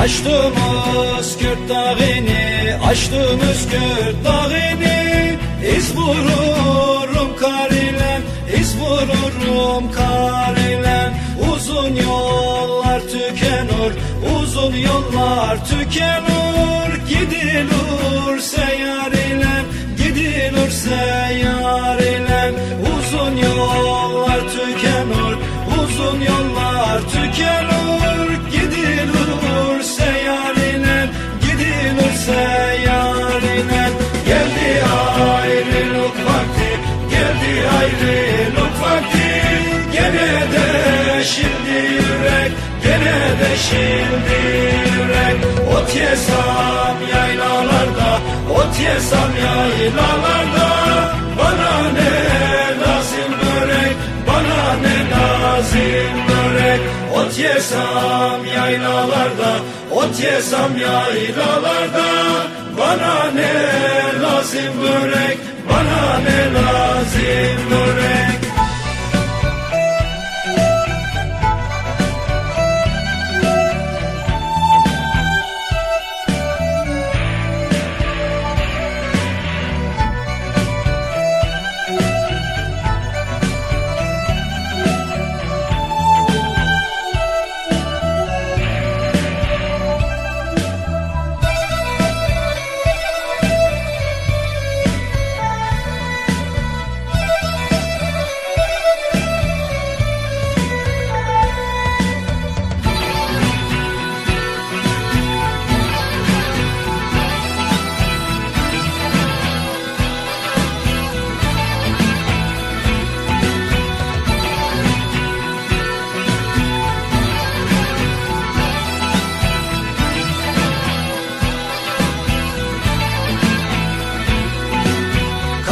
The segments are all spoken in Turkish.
Açtığımız Kürt dağını, açtığımız Kürt dağını. İz vururum kar ile, iz vururum kar ile. Uzun yollar tükenir, uzun yollar tükenir Gidilurse yar ile, gidilurse yar de şimdi yürek, gene de şimdi yürek. Ot yesam yaylalarda, ot yesam yaylalarda. Bana ne lazım börek, bana ne lazım börek. Ot yesam yaylalarda, ot yesam yaylalarda. Bana ne lazım börek, bana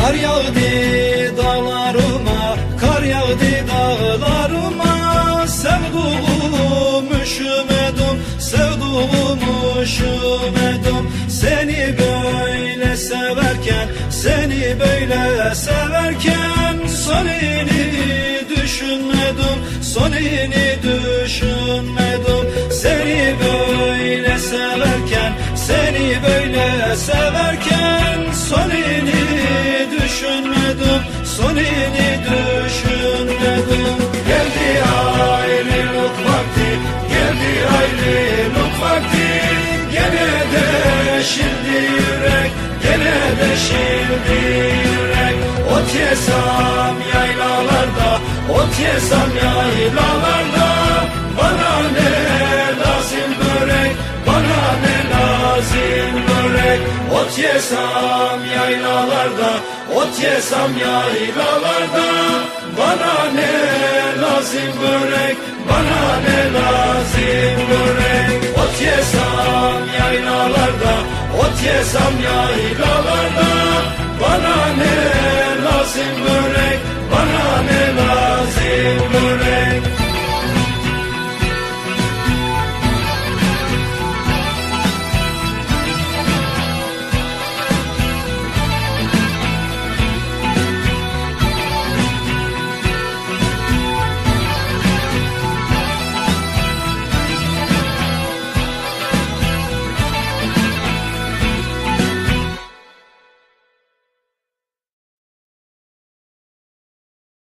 Kar yağdı dağlarıma, kar yağdı dağlarıma. Sevduğum üşümedim, sevduğum üşümedim Seni böyle severken, seni böyle severken Sonini düşünmedim, sonini düşünmedim Seni böyle severken, seni böyle severken ayrılık vakti Gene de şimdi yürek, gene de şimdi yürek. Ot yesam yaylalarda, ot yesam yaylalarda Bana ne lazım börek, bana ne lazım börek. Ot yesam yaylalarda, ot yesam yaylalarda Bana ne lazım börek, bana ne lazım börek Ot yesam